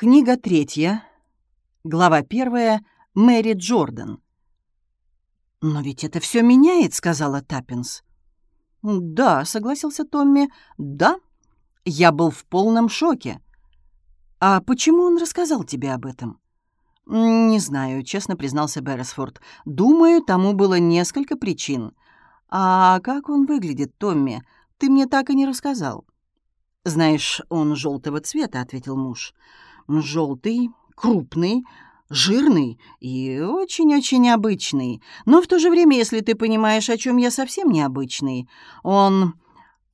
Книга третья, глава первая, Мэри Джордан. «Но ведь это все меняет», — сказала Таппинс. «Да», — согласился Томми, — «да, я был в полном шоке. А почему он рассказал тебе об этом?» «Не знаю», — честно признался Берресфорд. «Думаю, тому было несколько причин. А как он выглядит, Томми? Ты мне так и не рассказал». «Знаешь, он желтого цвета», — ответил муж. «Желтый, крупный, жирный и очень-очень необычный. Но в то же время, если ты понимаешь, о чем я совсем необычный, он...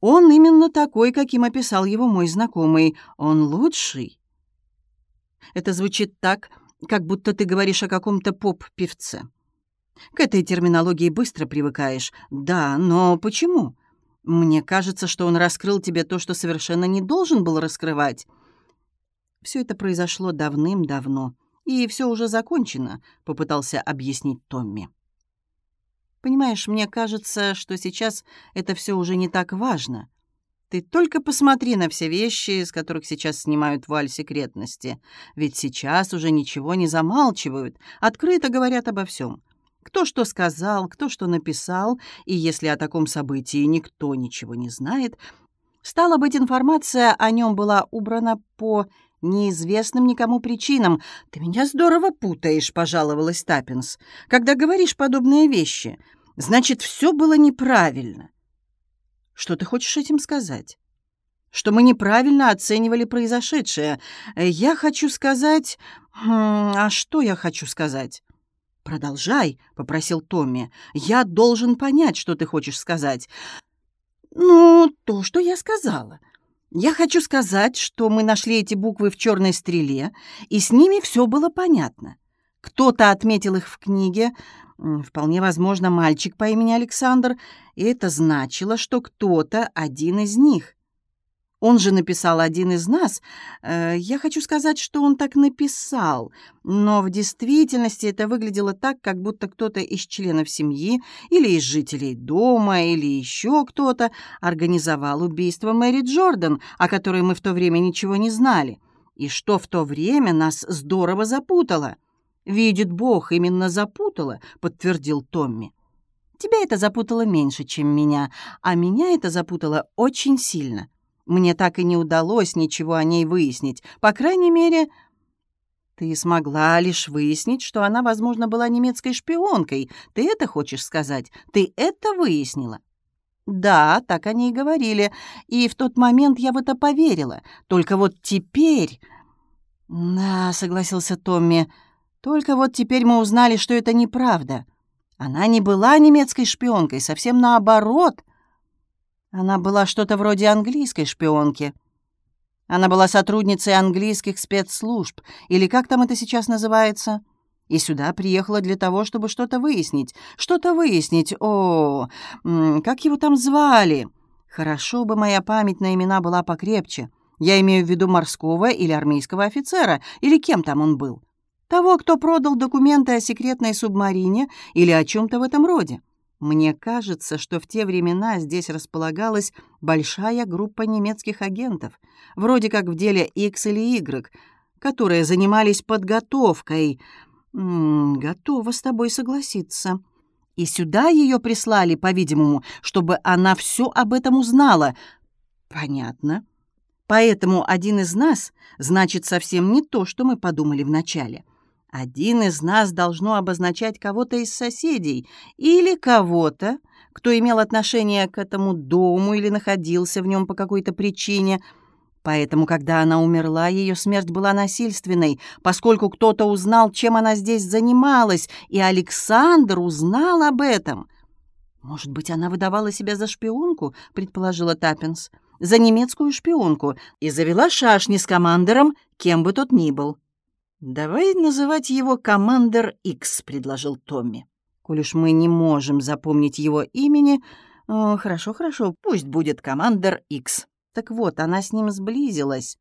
Он именно такой, каким описал его мой знакомый. Он лучший. Это звучит так, как будто ты говоришь о каком-то поп-певце. К этой терминологии быстро привыкаешь. Да, но почему? Мне кажется, что он раскрыл тебе то, что совершенно не должен был раскрывать. Все это произошло давным-давно и все уже закончено», — попытался объяснить Томми. «Понимаешь, мне кажется, что сейчас это все уже не так важно. Ты только посмотри на все вещи, с которых сейчас снимают валь секретности. Ведь сейчас уже ничего не замалчивают, открыто говорят обо всем. Кто что сказал, кто что написал, и если о таком событии никто ничего не знает, стало быть, информация о нем была убрана по неизвестным никому причинам. Ты меня здорово путаешь, пожаловалась Таппинс. Когда говоришь подобные вещи, значит, все было неправильно. Что ты хочешь этим сказать? Что мы неправильно оценивали произошедшее. Я хочу сказать... Хм, а что я хочу сказать? «Продолжай», — попросил Томми. «Я должен понять, что ты хочешь сказать». «Ну, то, что я сказала. Я хочу сказать, что мы нашли эти буквы в черной стреле, и с ними все было понятно. Кто-то отметил их в книге, вполне возможно, мальчик по имени Александр, и это значило, что кто-то один из них. Он же написал один из нас. Э, я хочу сказать, что он так написал, но в действительности это выглядело так, как будто кто-то из членов семьи или из жителей дома или еще кто-то организовал убийство Мэри Джордан, о которой мы в то время ничего не знали, и что в то время нас здорово запутало. «Видит Бог, именно запутало», — подтвердил Томми. «Тебя это запутало меньше, чем меня, а меня это запутало очень сильно». Мне так и не удалось ничего о ней выяснить. По крайней мере, ты смогла лишь выяснить, что она, возможно, была немецкой шпионкой. Ты это хочешь сказать? Ты это выяснила? Да, так они и говорили. И в тот момент я в это поверила. Только вот теперь... Да, согласился Томми. Только вот теперь мы узнали, что это неправда. Она не была немецкой шпионкой, совсем наоборот — она была что-то вроде английской шпионки. Она была сотрудницей английских спецслужб, или как там это сейчас называется, и сюда приехала для того, чтобы что-то выяснить. Что-то выяснить. О, как его там звали? Хорошо бы моя память на имена была покрепче. Я имею в виду морского или армейского офицера, или кем там он был. Того, кто продал документы о секретной субмарине или о чем-то в этом роде. Мне кажется, что в те времена здесь располагалась большая группа немецких агентов, вроде как в деле X или Y, которые занимались подготовкой. М -м, готова с тобой согласиться. И сюда ее прислали, по-видимому, чтобы она все об этом узнала. Понятно. Поэтому один из нас значит совсем не то, что мы подумали вначале. — один из нас должно обозначать кого-то из соседей или кого-то, кто имел отношение к этому дому или находился в нем по какой-то причине. Поэтому, когда она умерла, ее смерть была насильственной, поскольку кто-то узнал, чем она здесь занималась, и Александр узнал об этом. «Может быть, она выдавала себя за шпионку?» — предположила Таппинс. «За немецкую шпионку и завела шашни с командором, кем бы тот ни был». «Давай называть его Командер Икс», — предложил Томми. «Коль уж мы не можем запомнить его имени...» О, «Хорошо, хорошо, пусть будет Командер Икс». Так вот, она с ним сблизилась.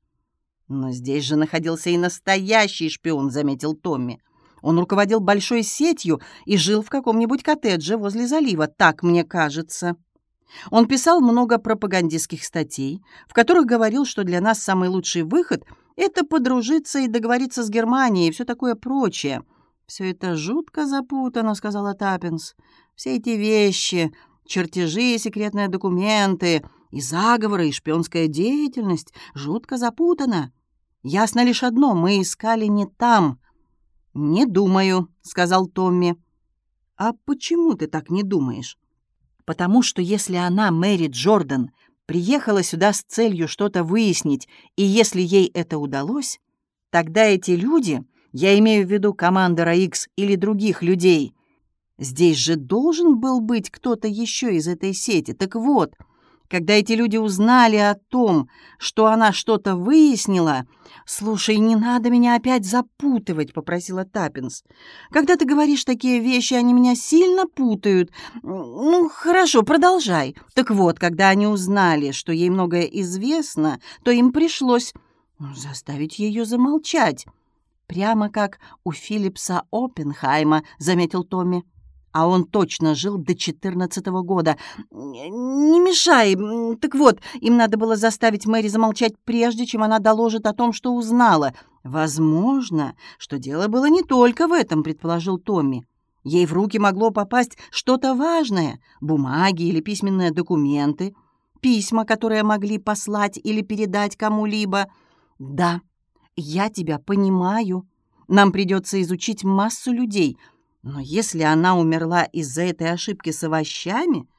«Но здесь же находился и настоящий шпион», — заметил Томми. «Он руководил большой сетью и жил в каком-нибудь коттедже возле залива, так мне кажется». Он писал много пропагандистских статей, в которых говорил, что для нас самый лучший выход — Это подружиться и договориться с Германией и все такое прочее. Все это жутко запутано, сказала Таппинс. Все эти вещи, чертежи, секретные документы, и заговоры, и шпионская деятельность жутко запутано. Ясно лишь одно — мы искали не там. «Не думаю», — сказал Томми. «А почему ты так не думаешь?» «Потому что если она, Мэри Джордан, приехала сюда с целью что-то выяснить, и если ей это удалось, тогда эти люди, я имею в виду командора X или других людей, здесь же должен был быть кто-то еще из этой сети. Так вот, когда эти люди узнали о том, что она что-то выяснила... «Слушай, не надо меня опять запутывать», — попросила Таппинс. «Когда ты говоришь такие вещи, они меня сильно путают. Ну, хорошо, продолжай. Так вот, когда они узнали, что ей многое известно, то им пришлось ну, заставить ее замолчать». «Прямо как у Филлипса Оппенхайма», — заметил Томми а он точно жил до четырнадцатого года. Не мешай. Так вот, им надо было заставить Мэри замолчать прежде, чем она доложит о том, что узнала. Возможно, что дело было не только в этом, предположил Томми. Ей в руки могло попасть что-то важное, бумаги или письменные документы, письма, которые могли послать или передать кому-либо. Да, я тебя понимаю. Нам придется изучить массу людей — но если она умерла из-за этой ошибки с овощами,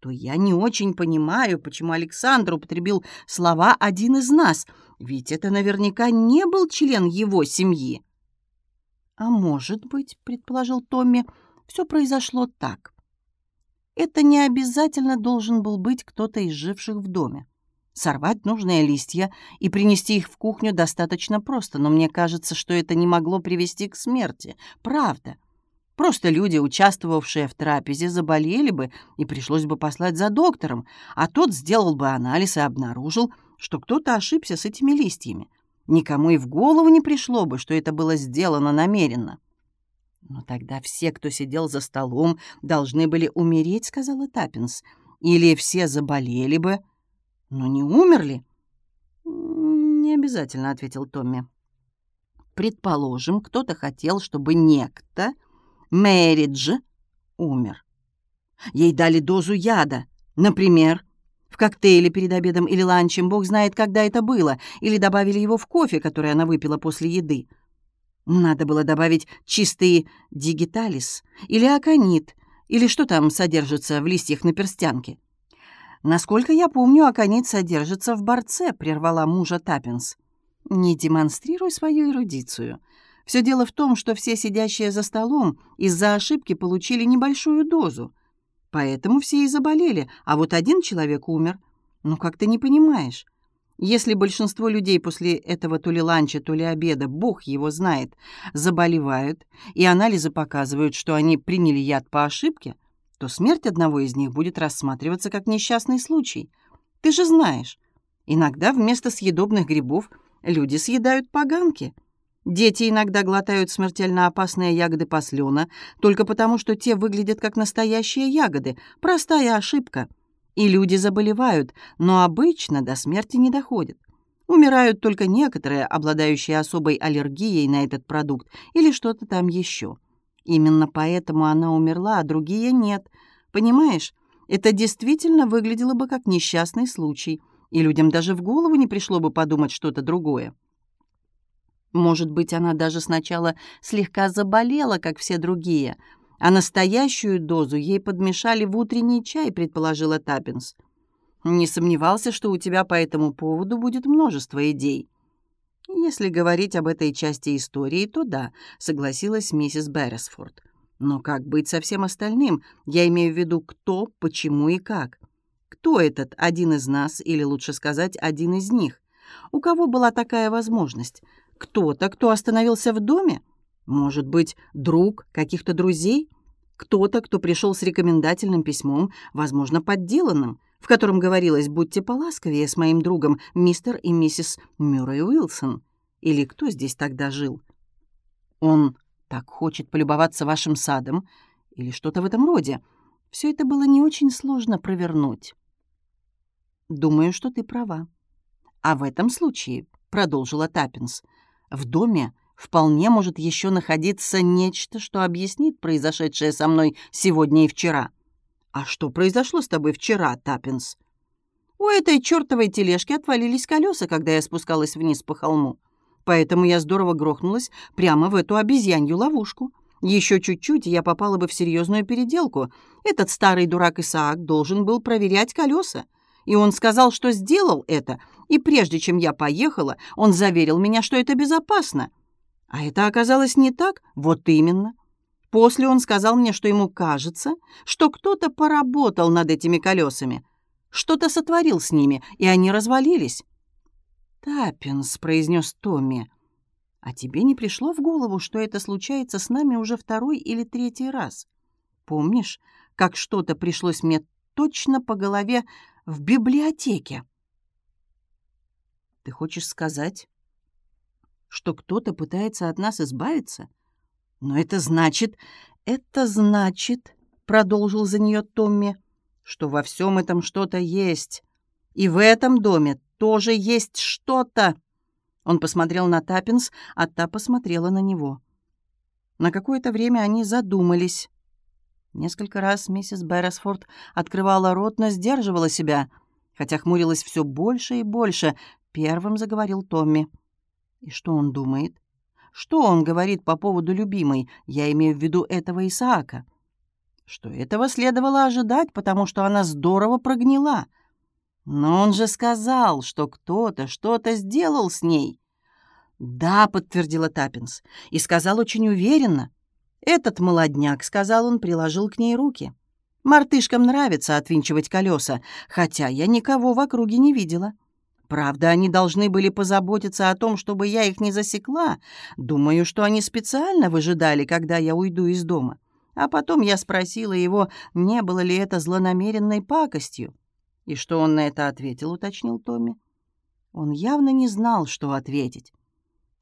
то я не очень понимаю, почему Александр употребил слова «один из нас», ведь это наверняка не был член его семьи. «А может быть, — предположил Томми, — все произошло так. Это не обязательно должен был быть кто-то из живших в доме. Сорвать нужные листья и принести их в кухню достаточно просто, но мне кажется, что это не могло привести к смерти. Правда. Просто люди, участвовавшие в трапезе, заболели бы, и пришлось бы послать за доктором, а тот сделал бы анализ и обнаружил, что кто-то ошибся с этими листьями. Никому и в голову не пришло бы, что это было сделано намеренно. «Но тогда все, кто сидел за столом, должны были умереть», — сказала Таппинс. «Или все заболели бы, но не умерли». «Не обязательно», — ответил Томми. «Предположим, кто-то хотел, чтобы некто...» Мэридж умер. Ей дали дозу яда, например, в коктейле перед обедом или ланчем, бог знает, когда это было, или добавили его в кофе, который она выпила после еды. Надо было добавить чистый дигиталис или аконит, или что там содержится в листьях на перстянке. «Насколько я помню, аконит содержится в борце», — прервала мужа Таппинс. «Не демонстрируй свою эрудицию. Все дело в том, что все сидящие за столом из-за ошибки получили небольшую дозу. Поэтому все и заболели, а вот один человек умер. Ну, как ты не понимаешь? Если большинство людей после этого то ли ланча, то ли обеда, бог его знает, заболевают, и анализы показывают, что они приняли яд по ошибке, то смерть одного из них будет рассматриваться как несчастный случай. Ты же знаешь, иногда вместо съедобных грибов люди съедают поганки — Дети иногда глотают смертельно опасные ягоды послена только потому, что те выглядят как настоящие ягоды. Простая ошибка. И люди заболевают, но обычно до смерти не доходят. Умирают только некоторые, обладающие особой аллергией на этот продукт или что-то там еще. Именно поэтому она умерла, а другие нет. Понимаешь, это действительно выглядело бы как несчастный случай, и людям даже в голову не пришло бы подумать что-то другое. Может быть, она даже сначала слегка заболела, как все другие, а настоящую дозу ей подмешали в утренний чай, предположила Таппинс. Не сомневался, что у тебя по этому поводу будет множество идей. Если говорить об этой части истории, то да, согласилась миссис Берресфорд. Но как быть со всем остальным? Я имею в виду кто, почему и как. Кто этот один из нас, или лучше сказать, один из них? У кого была такая возможность? Кто-то, кто остановился в доме? Может быть, друг каких-то друзей? Кто-то, кто пришел с рекомендательным письмом, возможно, подделанным, в котором говорилось «Будьте поласковее с моим другом, мистер и миссис Мюррей Уилсон». Или кто здесь тогда жил? Он так хочет полюбоваться вашим садом или что-то в этом роде. Все это было не очень сложно провернуть. Думаю, что ты права. А в этом случае продолжила Таппинс. «В доме вполне может еще находиться нечто, что объяснит произошедшее со мной сегодня и вчера». «А что произошло с тобой вчера, Таппинс?» «У этой чертовой тележки отвалились колеса, когда я спускалась вниз по холму. Поэтому я здорово грохнулась прямо в эту обезьянью ловушку. Еще чуть-чуть, и я попала бы в серьезную переделку. Этот старый дурак Исаак должен был проверять колеса. И он сказал, что сделал это, и прежде чем я поехала, он заверил меня, что это безопасно. А это оказалось не так? Вот именно. После он сказал мне, что ему кажется, что кто-то поработал над этими колесами, что-то сотворил с ними, и они развалились. «Таппинс», — произнес Томми, — «а тебе не пришло в голову, что это случается с нами уже второй или третий раз? Помнишь, как что-то пришлось мне точно по голове в библиотеке?» «Ты хочешь сказать, что кто-то пытается от нас избавиться? Но это значит, это значит, — продолжил за нее Томми, — что во всем этом что-то есть. И в этом доме тоже есть что-то. Он посмотрел на Таппинс, а та посмотрела на него. На какое-то время они задумались. Несколько раз миссис Берресфорд открывала рот, но сдерживала себя, хотя хмурилась все больше и больше. Первым заговорил Томми. И что он думает? Что он говорит по поводу любимой? Я имею в виду этого Исаака. Что этого следовало ожидать, потому что она здорово прогнила. Но он же сказал, что кто-то что-то сделал с ней. «Да», — подтвердила Таппинс, и сказал очень уверенно. «Этот молодняк», — сказал он, приложил к ней руки. «Мартышкам нравится отвинчивать колеса, хотя я никого в округе не видела. Правда, они должны были позаботиться о том, чтобы я их не засекла. Думаю, что они специально выжидали, когда я уйду из дома. А потом я спросила его, не было ли это злонамеренной пакостью. «И что он на это ответил?» — уточнил Томми. Он явно не знал, что ответить.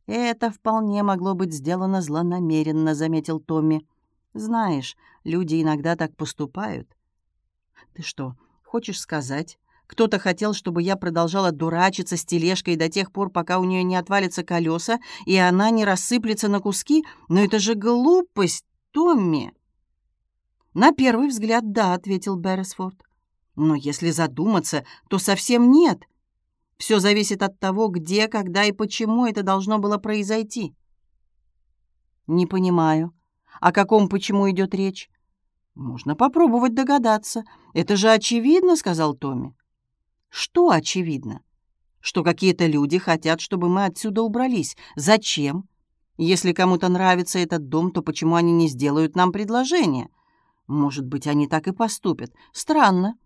«Это вполне могло быть сделано злонамеренно», — заметил Томми. «Знаешь, люди иногда так поступают». «Ты что, хочешь сказать, кто-то хотел, чтобы я продолжала дурачиться с тележкой до тех пор, пока у нее не отвалятся колеса, и она не рассыплется на куски? Но это же глупость, Томми!» «На первый взгляд, да», — ответил Берресфорд. Но если задуматься, то совсем нет. Все зависит от того, где, когда и почему это должно было произойти. Не понимаю. О каком почему идет речь? Можно попробовать догадаться. Это же очевидно, сказал Томми. Что очевидно? Что какие-то люди хотят, чтобы мы отсюда убрались. Зачем? Если кому-то нравится этот дом, то почему они не сделают нам предложение? Может быть, они так и поступят. Странно.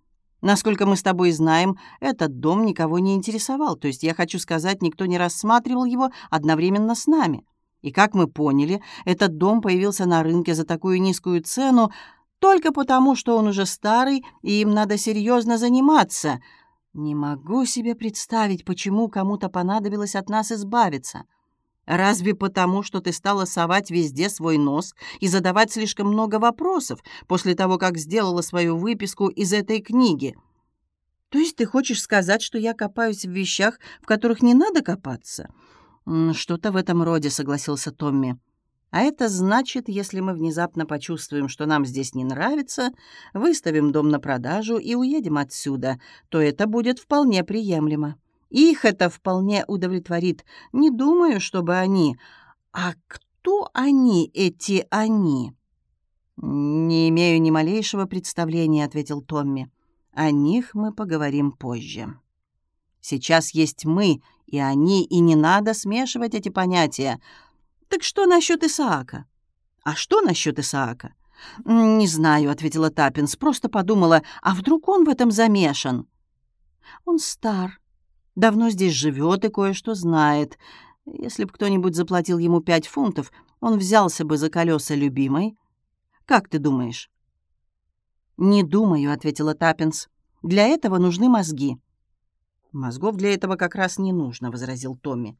Насколько мы с тобой знаем, этот дом никого не интересовал, то есть, я хочу сказать, никто не рассматривал его одновременно с нами. И как мы поняли, этот дом появился на рынке за такую низкую цену только потому, что он уже старый, и им надо серьезно заниматься. Не могу себе представить, почему кому-то понадобилось от нас избавиться. Разве потому, что ты стала совать везде свой нос и задавать слишком много вопросов после того, как сделала свою выписку из этой книги? То есть ты хочешь сказать, что я копаюсь в вещах, в которых не надо копаться? Что-то в этом роде, согласился Томми. А это значит, если мы внезапно почувствуем, что нам здесь не нравится, выставим дом на продажу и уедем отсюда, то это будет вполне приемлемо. Их это вполне удовлетворит. Не думаю, чтобы они... А кто они, эти они? «Не имею ни малейшего представления», — ответил Томми. «О них мы поговорим позже. Сейчас есть мы и они, и не надо смешивать эти понятия. Так что насчет Исаака?» «А что насчет Исаака?» «Не знаю», — ответила Таппинс. «Просто подумала, а вдруг он в этом замешан?» «Он стар», Давно здесь живет и кое-что знает. Если бы кто-нибудь заплатил ему пять фунтов, он взялся бы за колеса любимой. Как ты думаешь?» «Не думаю», — ответила Таппинс. «Для этого нужны мозги». «Мозгов для этого как раз не нужно», — возразил Томми.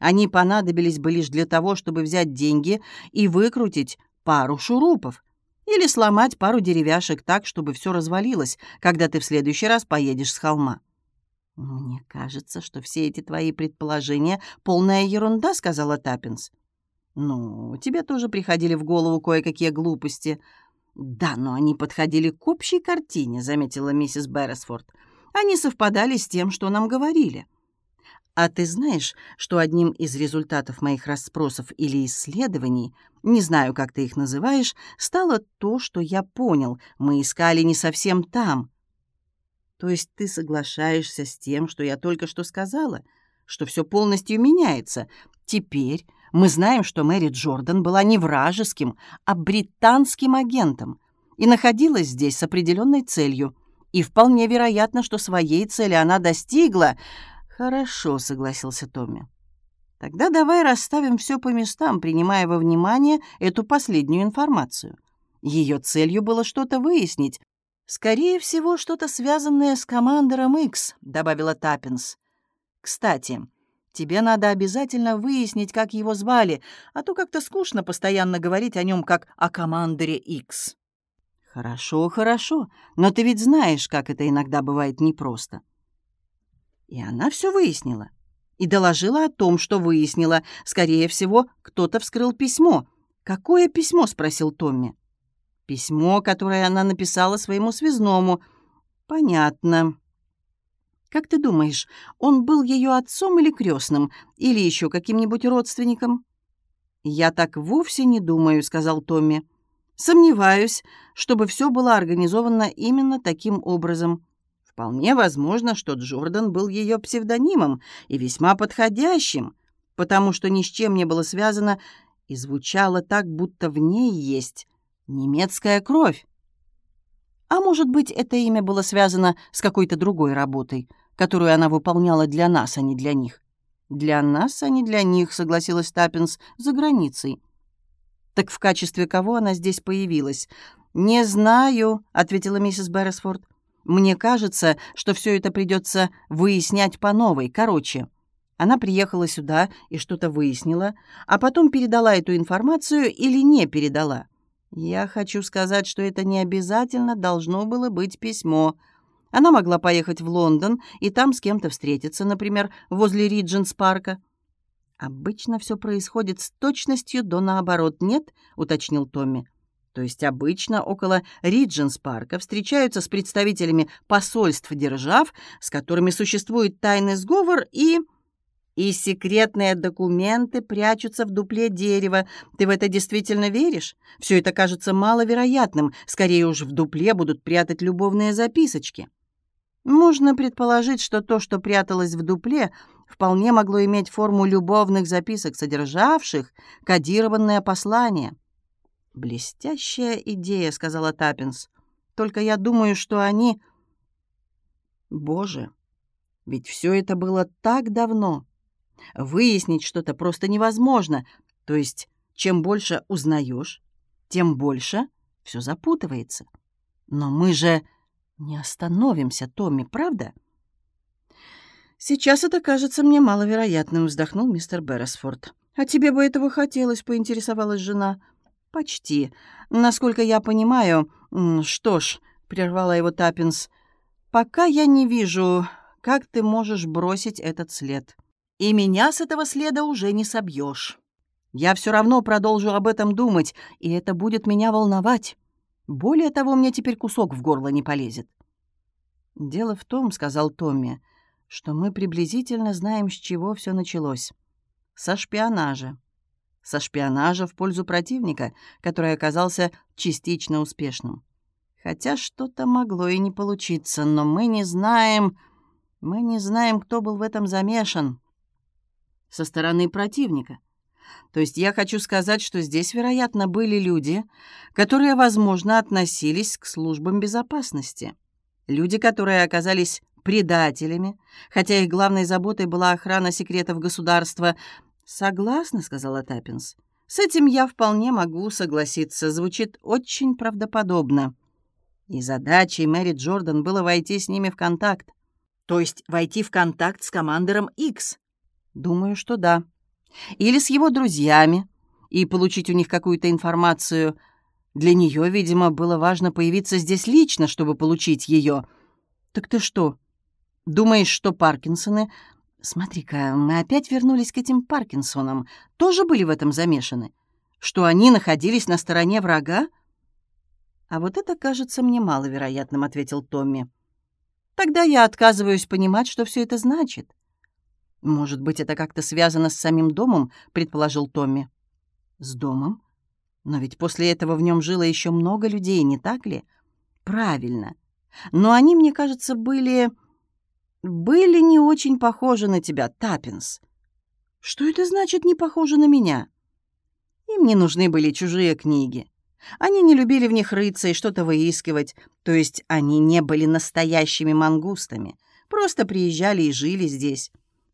«Они понадобились бы лишь для того, чтобы взять деньги и выкрутить пару шурупов или сломать пару деревяшек так, чтобы все развалилось, когда ты в следующий раз поедешь с холма». «Мне кажется, что все эти твои предположения — полная ерунда», — сказала Таппинс. «Ну, тебе тоже приходили в голову кое-какие глупости». «Да, но они подходили к общей картине», — заметила миссис Берресфорд. «Они совпадали с тем, что нам говорили». «А ты знаешь, что одним из результатов моих расспросов или исследований, не знаю, как ты их называешь, стало то, что я понял, мы искали не совсем там». «То есть ты соглашаешься с тем, что я только что сказала, что все полностью меняется? Теперь мы знаем, что Мэри Джордан была не вражеским, а британским агентом и находилась здесь с определенной целью. И вполне вероятно, что своей цели она достигла. «Хорошо», — согласился Томми. «Тогда давай расставим все по местам, принимая во внимание эту последнюю информацию. Ее целью было что-то выяснить. Скорее всего, что-то связанное с командором X», — добавила Таппинс. «Кстати, Тебе надо обязательно выяснить, как его звали, а то как-то скучно постоянно говорить о нем как о командоре X. Хорошо, хорошо, но ты ведь знаешь, как это иногда бывает непросто. И она все выяснила. И доложила о том, что выяснила. Скорее всего, кто-то вскрыл письмо. «Какое письмо?» — спросил Томми. «Письмо, которое она написала своему связному». «Понятно. Как ты думаешь, он был ее отцом или крестным, или еще каким-нибудь родственником?» «Я так вовсе не думаю», — сказал Томми. «Сомневаюсь, чтобы все было организовано именно таким образом. Вполне возможно, что Джордан был ее псевдонимом и весьма подходящим, потому что ни с чем не было связано и звучало так, будто в ней есть немецкая кровь. А может быть, это имя было связано с какой-то другой работой — которую она выполняла для нас, а не для них. «Для нас, а не для них», — согласилась Таппинс, — «за границей». «Так в качестве кого она здесь появилась?» «Не знаю», — ответила миссис Берресфорд. «Мне кажется, что все это придется выяснять по новой. Короче, она приехала сюда и что-то выяснила, а потом передала эту информацию или не передала. Я хочу сказать, что это не обязательно должно было быть письмо. Она могла поехать в Лондон и там с кем-то встретиться, например, возле Ридженс-парка. «Обычно все происходит с точностью до наоборот, нет?» — уточнил Томми. То есть обычно около Ридженс-парка встречаются с представителями посольств держав, с которыми существует тайный сговор, и... И секретные документы прячутся в дупле дерева. Ты в это действительно веришь? Все это кажется маловероятным. Скорее уж в дупле будут прятать любовные записочки. Можно предположить, что то, что пряталось в дупле, вполне могло иметь форму любовных записок, содержавших кодированное послание. «Блестящая идея», — сказала Таппинс. «Только я думаю, что они...» «Боже, ведь все это было так давно. Выяснить что-то просто невозможно. То есть, чем больше узнаешь, тем больше все запутывается. Но мы же не остановимся, Томми, правда? Сейчас это кажется мне маловероятным, вздохнул мистер Берресфорд. А тебе бы этого хотелось, поинтересовалась жена. Почти. Насколько я понимаю... Что ж, прервала его Таппинс, пока я не вижу, как ты можешь бросить этот след. И меня с этого следа уже не собьешь. Я все равно продолжу об этом думать, и это будет меня волновать. Более того, мне теперь кусок в горло не полезет. «Дело в том, — сказал Томми, — что мы приблизительно знаем, с чего все началось. Со шпионажа. Со шпионажа в пользу противника, который оказался частично успешным. Хотя что-то могло и не получиться, но мы не знаем... Мы не знаем, кто был в этом замешан. Со стороны противника — то есть я хочу сказать, что здесь, вероятно, были люди, которые, возможно, относились к службам безопасности. Люди, которые оказались предателями, хотя их главной заботой была охрана секретов государства. «Согласна», — сказала Таппинс. «С этим я вполне могу согласиться. Звучит очень правдоподобно». И задачей Мэри Джордан было войти с ними в контакт. То есть войти в контакт с командором X. Думаю, что да. Или с его друзьями, и получить у них какую-то информацию. Для нее, видимо, было важно появиться здесь лично, чтобы получить ее. Так ты что, Думаешь, что Паркинсоны... Смотри-ка, мы опять вернулись к этим Паркинсонам. Тоже были в этом замешаны? Что они находились на стороне врага? А вот это кажется мне маловероятным, ответил Томми. Тогда я отказываюсь понимать, что все это значит. Может быть, это как-то связано с самим домом, предположил Томми. С домом? Но ведь после этого в нем жило еще много людей, не так ли? Правильно. Но они, мне кажется, были... были не очень похожи на тебя, Таппинс. Что это значит «не похожи на меня»? Им не нужны были чужие книги. Они не любили в них рыться и что-то выискивать, то есть они не были настоящими мангустами, просто приезжали и жили здесь.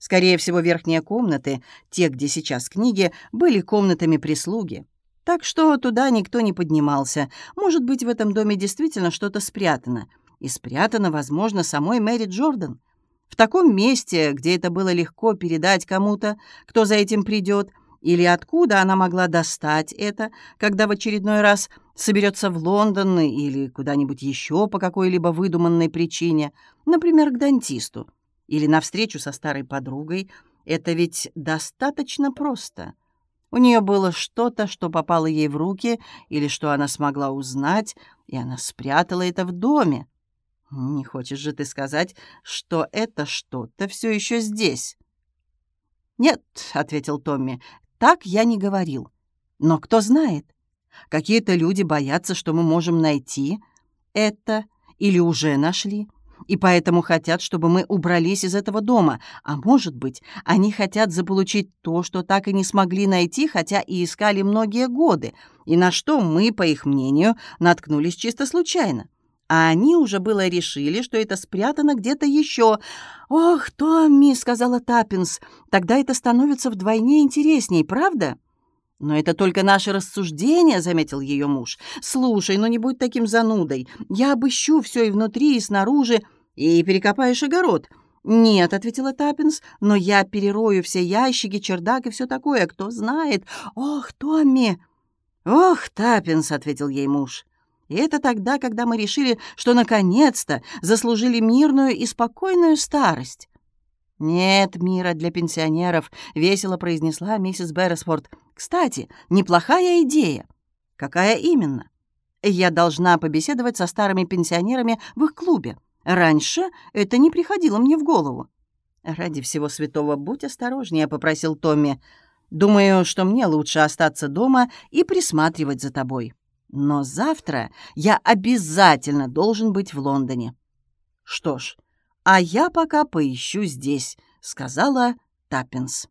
Скорее всего, верхние комнаты, те, где сейчас книги, были комнатами прислуги. Так что туда никто не поднимался. Может быть, в этом доме действительно что-то спрятано. И спрятано, возможно, самой Мэри Джордан. В таком месте, где это было легко передать кому-то, кто за этим придет, или откуда она могла достать это, когда в очередной раз соберется в Лондон или куда-нибудь еще по какой-либо выдуманной причине, например, к дантисту, или на встречу со старой подругой, это ведь достаточно просто — у нее было что-то, что попало ей в руки или что она смогла узнать, и она спрятала это в доме. Не хочешь же ты сказать, что это что-то все еще здесь? Нет, ответил Томми. Так я не говорил. Но кто знает? Какие-то люди боятся, что мы можем найти это или уже нашли и поэтому хотят, чтобы мы убрались из этого дома. А может быть, они хотят заполучить то, что так и не смогли найти, хотя и искали многие годы, и на что мы, по их мнению, наткнулись чисто случайно. А они уже было решили, что это спрятано где-то еще. «Ох, Томми», — сказала Таппинс, — «тогда это становится вдвойне интересней, правда?» «Но это только наше рассуждение», — заметил ее муж. «Слушай, ну не будь таким занудой. Я обыщу все и внутри, и снаружи, и перекопаешь огород». «Нет», — ответила Таппинс, — «но я перерою все ящики, чердак и все такое, кто знает. Ох, Томми!» «Ох, Таппинс», — ответил ей муж. «И это тогда, когда мы решили, что наконец-то заслужили мирную и спокойную старость». «Нет мира для пенсионеров», — весело произнесла миссис Берресфорд. «Кстати, неплохая идея». «Какая именно?» «Я должна побеседовать со старыми пенсионерами в их клубе. Раньше это не приходило мне в голову». «Ради всего святого, будь осторожнее», — попросил Томми. «Думаю, что мне лучше остаться дома и присматривать за тобой. Но завтра я обязательно должен быть в Лондоне». «Что ж, а я пока поищу здесь», — сказала Таппинс.